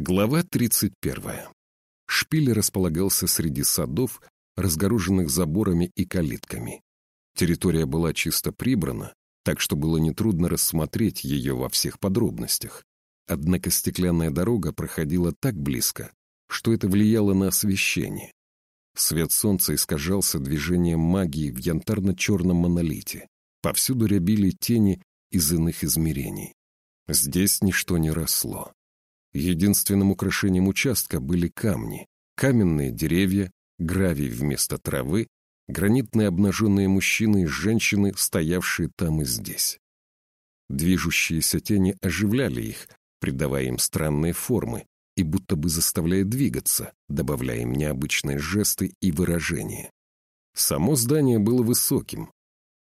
Глава 31. Шпиль располагался среди садов, разгороженных заборами и калитками. Территория была чисто прибрана, так что было нетрудно рассмотреть ее во всех подробностях. Однако стеклянная дорога проходила так близко, что это влияло на освещение. Свет солнца искажался движением магии в янтарно-черном монолите. Повсюду рябили тени из иных измерений. Здесь ничто не росло. Единственным украшением участка были камни, каменные деревья, гравий вместо травы, гранитные обнаженные мужчины и женщины, стоявшие там и здесь. Движущиеся тени оживляли их, придавая им странные формы и будто бы заставляя двигаться, добавляя им необычные жесты и выражения. Само здание было высоким.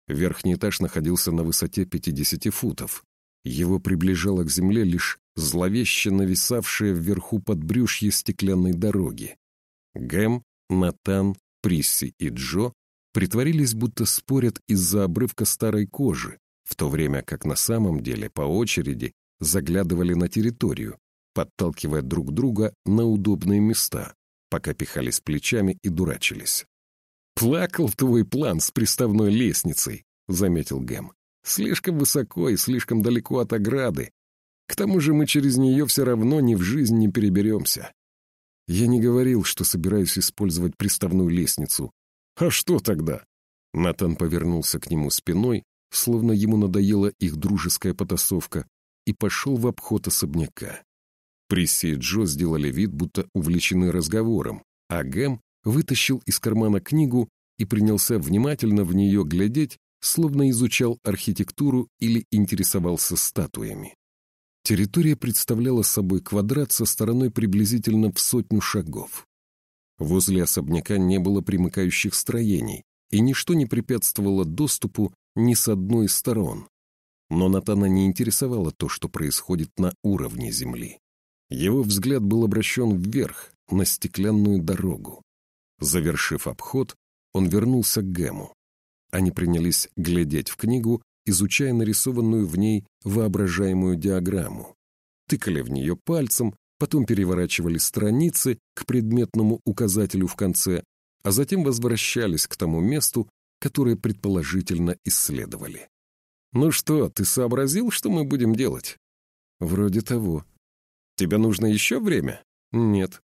Верхний этаж находился на высоте 50 футов. Его приближало к земле лишь зловеще нависавшее вверху подбрюшье стеклянной дороги. Гэм, Натан, Присси и Джо притворились, будто спорят из-за обрывка старой кожи, в то время как на самом деле по очереди заглядывали на территорию, подталкивая друг друга на удобные места, пока пихались плечами и дурачились. «Плакал твой план с приставной лестницей», — заметил Гэм. «Слишком высоко и слишком далеко от ограды, к тому же мы через нее все равно ни в жизнь не переберемся. Я не говорил, что собираюсь использовать приставную лестницу. А что тогда? Натан повернулся к нему спиной, словно ему надоела их дружеская потасовка, и пошел в обход особняка. Присси и Джо сделали вид, будто увлечены разговором, а Гэм вытащил из кармана книгу и принялся внимательно в нее глядеть, словно изучал архитектуру или интересовался статуями. Территория представляла собой квадрат со стороной приблизительно в сотню шагов. Возле особняка не было примыкающих строений, и ничто не препятствовало доступу ни с одной из сторон. Но Натана не интересовало то, что происходит на уровне земли. Его взгляд был обращен вверх, на стеклянную дорогу. Завершив обход, он вернулся к Гэму. Они принялись глядеть в книгу, изучая нарисованную в ней воображаемую диаграмму. Тыкали в нее пальцем, потом переворачивали страницы к предметному указателю в конце, а затем возвращались к тому месту, которое предположительно исследовали. «Ну что, ты сообразил, что мы будем делать?» «Вроде того». «Тебе нужно еще время?» «Нет».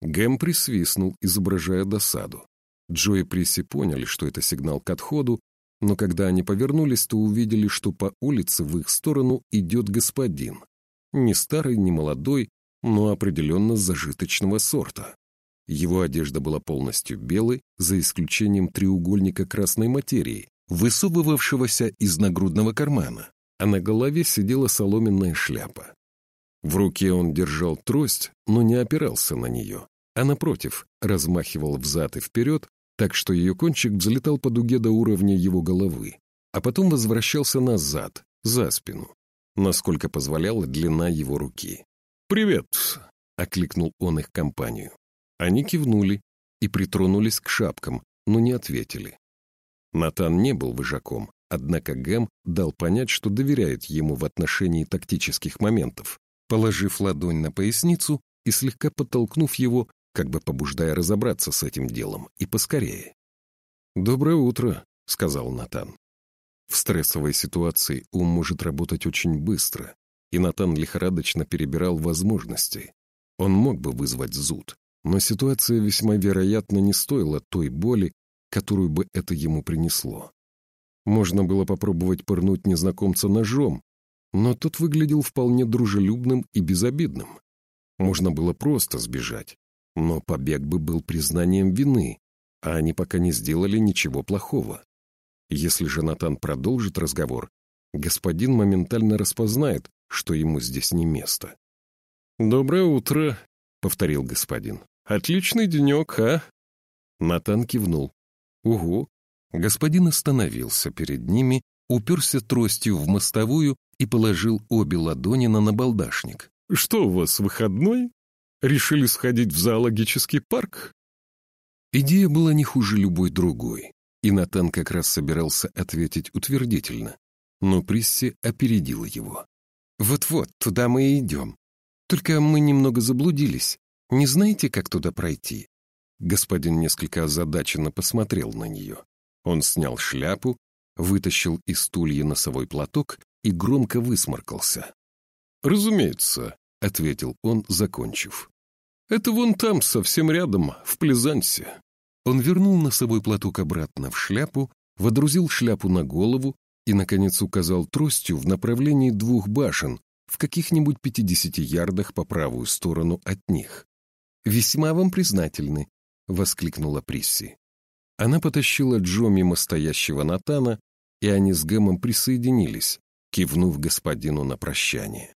Гэм присвистнул, изображая досаду. Джо и Присси поняли, что это сигнал к отходу, но когда они повернулись, то увидели, что по улице в их сторону идет господин. Не старый, не молодой, но определенно зажиточного сорта. Его одежда была полностью белой, за исключением треугольника красной материи, высовывавшегося из нагрудного кармана, а на голове сидела соломенная шляпа. В руке он держал трость, но не опирался на нее, а, напротив, размахивал взад и вперед, так что ее кончик взлетал по дуге до уровня его головы, а потом возвращался назад, за спину, насколько позволяла длина его руки. «Привет!» — окликнул он их компанию. Они кивнули и притронулись к шапкам, но не ответили. Натан не был выжаком, однако Гэм дал понять, что доверяет ему в отношении тактических моментов, положив ладонь на поясницу и слегка подтолкнув его как бы побуждая разобраться с этим делом и поскорее. «Доброе утро», — сказал Натан. В стрессовой ситуации ум может работать очень быстро, и Натан лихорадочно перебирал возможности. Он мог бы вызвать зуд, но ситуация весьма вероятно не стоила той боли, которую бы это ему принесло. Можно было попробовать пырнуть незнакомца ножом, но тот выглядел вполне дружелюбным и безобидным. Можно было просто сбежать, но побег бы был признанием вины, а они пока не сделали ничего плохого. Если же Натан продолжит разговор, господин моментально распознает, что ему здесь не место. «Доброе утро», — повторил господин. «Отличный денек, а?» Натан кивнул. «Угу». Господин остановился перед ними, уперся тростью в мостовую и положил обе ладони на набалдашник. «Что у вас, выходной?» Решили сходить в зоологический парк?» Идея была не хуже любой другой, и Натан как раз собирался ответить утвердительно, но Присси опередила его. «Вот-вот, туда мы и идем. Только мы немного заблудились. Не знаете, как туда пройти?» Господин несколько озадаченно посмотрел на нее. Он снял шляпу, вытащил из стулья носовой платок и громко высморкался. «Разумеется», — ответил он, закончив. «Это вон там, совсем рядом, в Плезансе». Он вернул носовой платок обратно в шляпу, водрузил шляпу на голову и, наконец, указал тростью в направлении двух башен в каких-нибудь пятидесяти ярдах по правую сторону от них. «Весьма вам признательны», — воскликнула Присси. Она потащила Джо мимо стоящего Натана, и они с Гэмом присоединились, кивнув господину на прощание.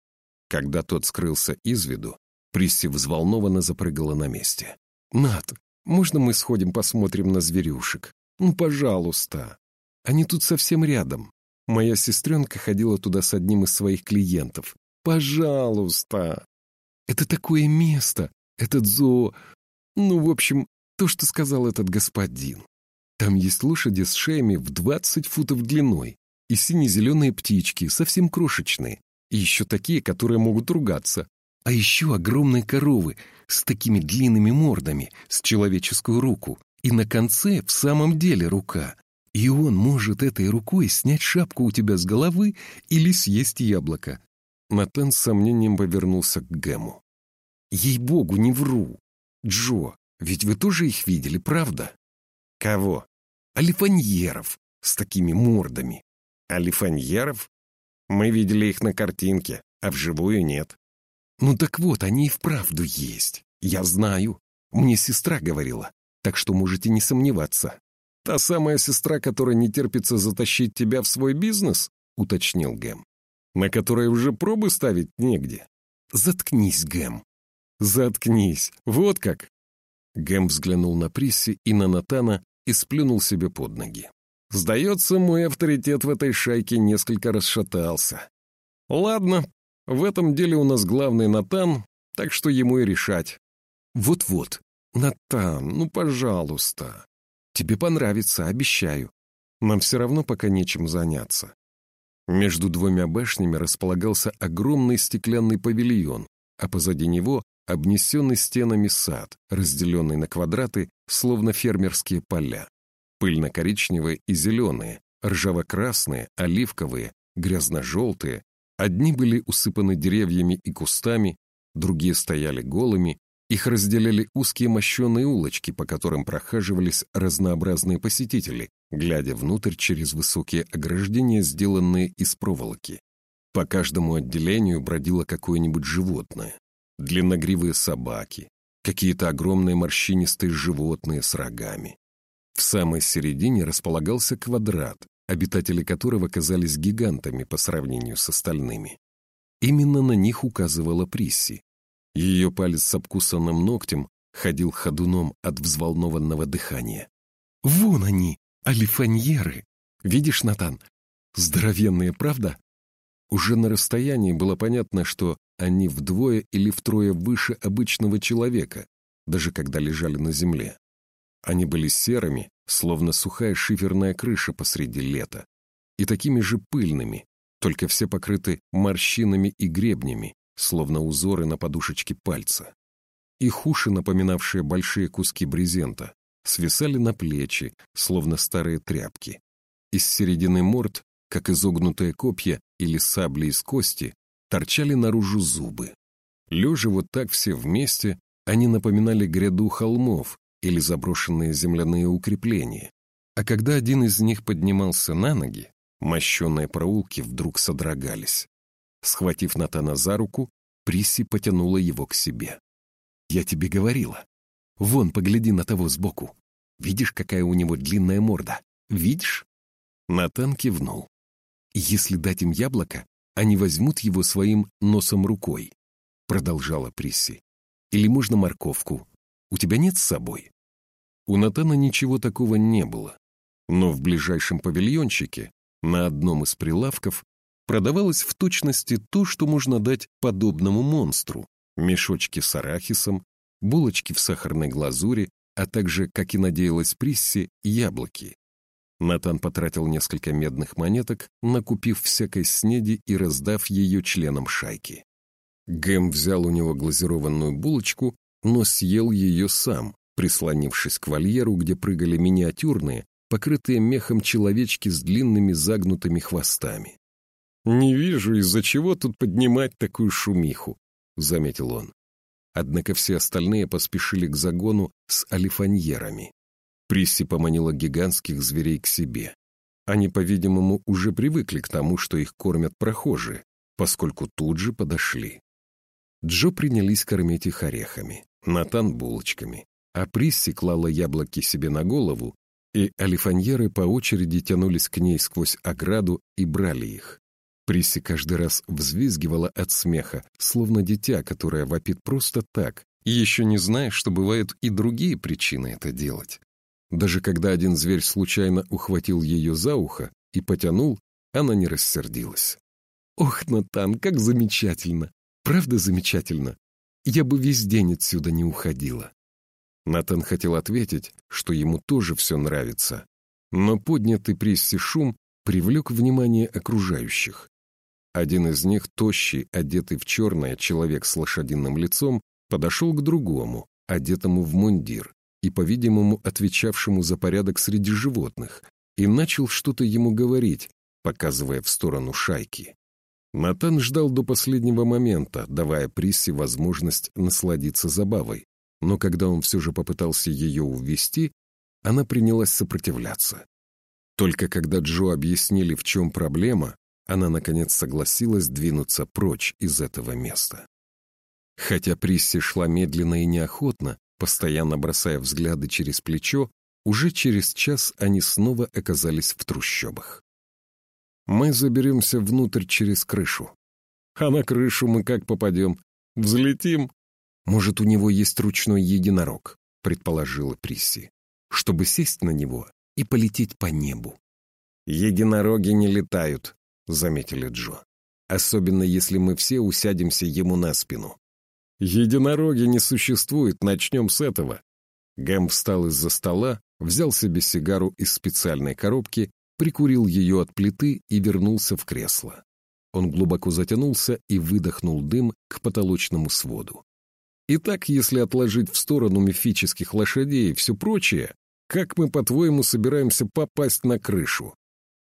Когда тот скрылся из виду, Присси взволнованно запрыгала на месте. «Нат, можно мы сходим посмотрим на зверюшек? Ну, пожалуйста. Они тут совсем рядом. Моя сестренка ходила туда с одним из своих клиентов. Пожалуйста. Это такое место, этот зоо... Ну, в общем, то, что сказал этот господин. Там есть лошади с шеями в 20 футов длиной и сине-зеленые птички, совсем крошечные, и еще такие, которые могут ругаться. А еще огромные коровы с такими длинными мордами, с человеческую руку, и на конце в самом деле рука. И он может этой рукой снять шапку у тебя с головы или съесть яблоко. Натан с сомнением повернулся к Гэму. «Ей-богу, не вру! Джо, ведь вы тоже их видели, правда?» «Кого?» «Алифаньеров с такими мордами». «Алифаньеров? Мы видели их на картинке, а вживую нет». «Ну так вот, они и вправду есть. Я знаю. Мне сестра говорила, так что можете не сомневаться». «Та самая сестра, которая не терпится затащить тебя в свой бизнес?» — уточнил Гэм. «На которой уже пробы ставить негде». «Заткнись, Гэм». «Заткнись. Вот как». Гэм взглянул на Присси и на Натана и сплюнул себе под ноги. «Сдается, мой авторитет в этой шайке несколько расшатался. Ладно, в этом деле у нас главный Натан, так что ему и решать. Вот-вот, Натан, ну, пожалуйста. Тебе понравится, обещаю. Нам все равно пока нечем заняться. Между двумя башнями располагался огромный стеклянный павильон, а позади него обнесенный стенами сад, разделенный на квадраты, словно фермерские поля. Пыльно-коричневые и зеленые, ржаво-красные, оливковые, грязно-желтые. Одни были усыпаны деревьями и кустами, другие стояли голыми, их разделяли узкие мощеные улочки, по которым прохаживались разнообразные посетители, глядя внутрь через высокие ограждения, сделанные из проволоки. По каждому отделению бродило какое-нибудь животное длинногривые собаки, какие-то огромные морщинистые животные с рогами. В самой середине располагался квадрат, обитатели которого казались гигантами по сравнению с остальными. Именно на них указывала Присси. Ее палец с обкусанным ногтем ходил ходуном от взволнованного дыхания. «Вон они, алифаньеры! Видишь, Натан? Здоровенные, правда?» Уже на расстоянии было понятно, что они вдвое или втрое выше обычного человека, даже когда лежали на земле. Они были серыми, словно сухая шиферная крыша посреди лета, и такими же пыльными, только все покрыты морщинами и гребнями, словно узоры на подушечке пальца. Их уши, напоминавшие большие куски брезента, свисали на плечи, словно старые тряпки. Из середины морд, как изогнутые копья или сабли из кости, торчали наружу зубы. Лежа вот так все вместе, они напоминали гряду холмов или заброшенные земляные укрепления. А когда один из них поднимался на ноги, мощенные проулки вдруг содрогались. Схватив Натана за руку, Приси потянула его к себе. «Я тебе говорила. Вон, погляди на того сбоку. Видишь, какая у него длинная морда? Видишь?» Натан кивнул. «Если дать им яблоко, они возьмут его своим носом рукой», — продолжала Присси. «Или можно морковку? У тебя нет с собой?» У Натана ничего такого не было, но в ближайшем павильончике, на одном из прилавков, продавалось в точности то, что можно дать подобному монстру. Мешочки с арахисом, булочки в сахарной глазури, а также, как и надеялась Присси, яблоки. Натан потратил несколько медных монеток, накупив всякой снеди и раздав ее членам шайки. Гэм взял у него глазированную булочку, но съел ее сам, прислонившись к вольеру, где прыгали миниатюрные, покрытые мехом человечки с длинными загнутыми хвостами. «Не вижу, из-за чего тут поднимать такую шумиху», — заметил он. Однако все остальные поспешили к загону с алифаньерами. Присси поманила гигантских зверей к себе. Они, по-видимому, уже привыкли к тому, что их кормят прохожие, поскольку тут же подошли. Джо принялись кормить их орехами, Натан — булочками, а Присси клала яблоки себе на голову, и алифаньеры по очереди тянулись к ней сквозь ограду и брали их. Присси каждый раз взвизгивала от смеха, словно дитя, которое вопит просто так, и еще не зная, что бывают и другие причины это делать. Даже когда один зверь случайно ухватил ее за ухо и потянул, она не рассердилась. «Ох, Натан, как замечательно! Правда замечательно? Я бы весь день отсюда не уходила». Натан хотел ответить, что ему тоже все нравится, но поднятый Присси шум привлек внимание окружающих. Один из них, тощий, одетый в черное человек с лошадиным лицом, подошел к другому, одетому в мундир и, по-видимому, отвечавшему за порядок среди животных, и начал что-то ему говорить, показывая в сторону шайки. Натан ждал до последнего момента, давая Присси возможность насладиться забавой, но когда он все же попытался ее увести, она принялась сопротивляться. Только когда Джо объяснили, в чем проблема, она, наконец, согласилась двинуться прочь из этого места. Хотя Присси шла медленно и неохотно, постоянно бросая взгляды через плечо, уже через час они снова оказались в трущобах. «Мы заберемся внутрь через крышу. А на крышу мы как попадем? Взлетим?» «Может, у него есть ручной единорог», — предположила Присси, «чтобы сесть на него и полететь по небу». «Единороги не летают», — заметили Джо. «Особенно, если мы все усядемся ему на спину». «Единороги не существует, начнем с этого». Гэм встал из-за стола, взял себе сигару из специальной коробки, прикурил ее от плиты и вернулся в кресло. Он глубоко затянулся и выдохнул дым к потолочному своду. Итак, если отложить в сторону мифических лошадей и все прочее, как мы, по-твоему, собираемся попасть на крышу?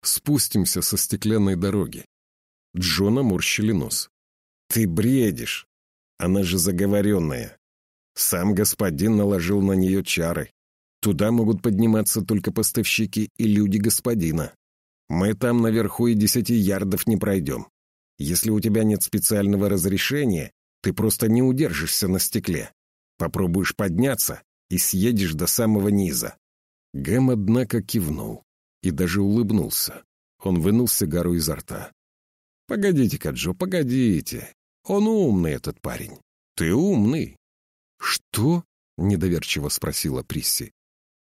Спустимся со стеклянной дороги. Джона морщили нос. Ты бредишь. Она же заговоренная. Сам господин наложил на нее чары. Туда могут подниматься только поставщики и люди господина. Мы там наверху и десяти ярдов не пройдем. Если у тебя нет специального разрешения, ты просто не удержишься на стекле. Попробуешь подняться и съедешь до самого низа. Гэм, однако, кивнул и даже улыбнулся. Он вынул сигару изо рта. «Погодите-ка, Джо, погодите. Он умный, этот парень. Ты умный». «Что?» — недоверчиво спросила Присси.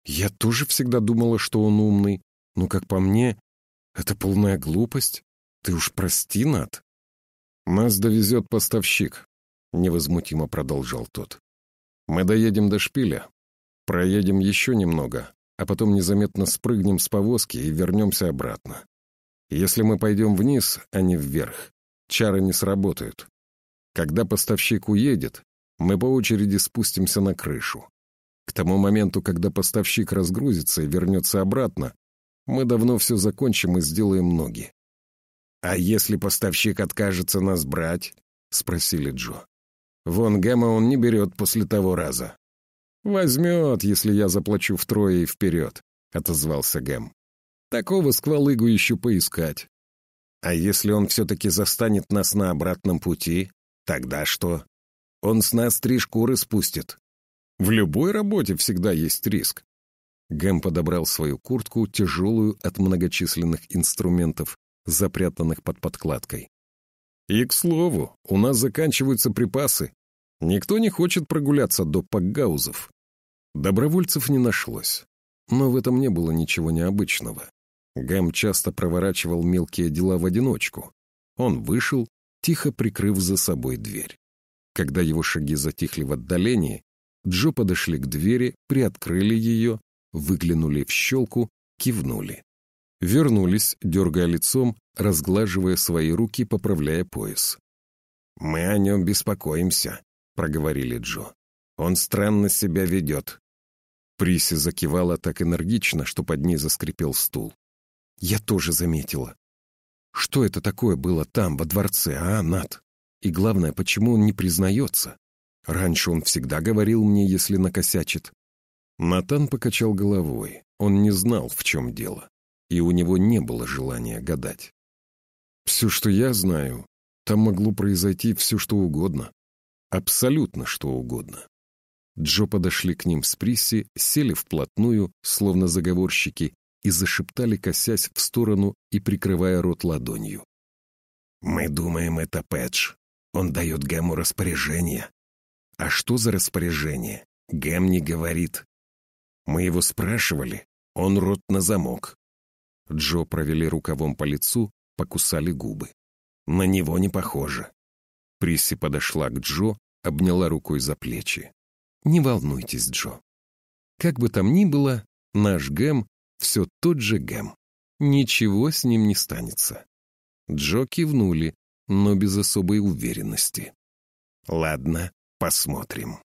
«Я тоже всегда думала, что он умный. Но, как по мне, это полная глупость. Ты уж прости, Над». «Нас довезет поставщик», — невозмутимо продолжал тот. «Мы доедем до шпиля, проедем еще немного, а потом незаметно спрыгнем с повозки и вернемся обратно. Если мы пойдем вниз, а не вверх, чары не сработают. Когда поставщик уедет, мы по очереди спустимся на крышу. К тому моменту, когда поставщик разгрузится и вернется обратно, мы давно все закончим и сделаем ноги. «А если поставщик откажется нас брать?» — спросили Джо. «Вон Гэма он не берет после того раза. «Возьмет, если я заплачу втрое и вперед», — отозвался Гэм. «Такого сквалыгу еще поискать». «А если он все-таки застанет нас на обратном пути, тогда что? Он с нас три шкуры спустит». «В любой работе всегда есть риск». Гэм подобрал свою куртку, тяжелую от многочисленных инструментов, запрятанных под подкладкой. «И, к слову, у нас заканчиваются припасы. Никто не хочет прогуляться до пакгаузов. Добровольцев не нашлось. Но в этом не было ничего необычного. Гэм часто проворачивал мелкие дела в одиночку. Он вышел, тихо прикрыв за собой дверь. Когда его шаги затихли в отдалении, Джо подошли к двери, приоткрыли ее, выглянули в щелку, кивнули. Вернулись, дергая лицом, разглаживая свои руки, поправляя пояс. «Мы о нем беспокоимся», — проговорили Джо. «Он странно себя ведет». Приси закивала так энергично, что под ней заскрипел стул. «Я тоже заметила. Что это такое было там, во дворце, а, Нат? И главное, почему он не признается? Раньше он всегда говорил мне, если накосячит». Натан покачал головой. Он не знал, в чем дело, и у него не было желания гадать. «Все, что я знаю, там могло произойти все, что угодно. Абсолютно что угодно. Джо подошли к ним с Присси, сели вплотную, словно заговорщики, и зашептали, косясь в сторону и прикрывая рот ладонью. «Мы думаем, это Пэдж. Он дает Гэму распоряжение». «А что за распоряжение?» Гэм не говорит. Мы его спрашивали, он рот на замок. Джо провели рукавом по лицу, покусали губы. На него не похоже. Присси подошла к Джо, обняла рукой за плечи. «Не волнуйтесь, Джо. Как бы там ни было, наш Гэм все тот же Гэм. Ничего с ним не станется». Джо кивнули, но без особой уверенности. «Ладно, посмотрим».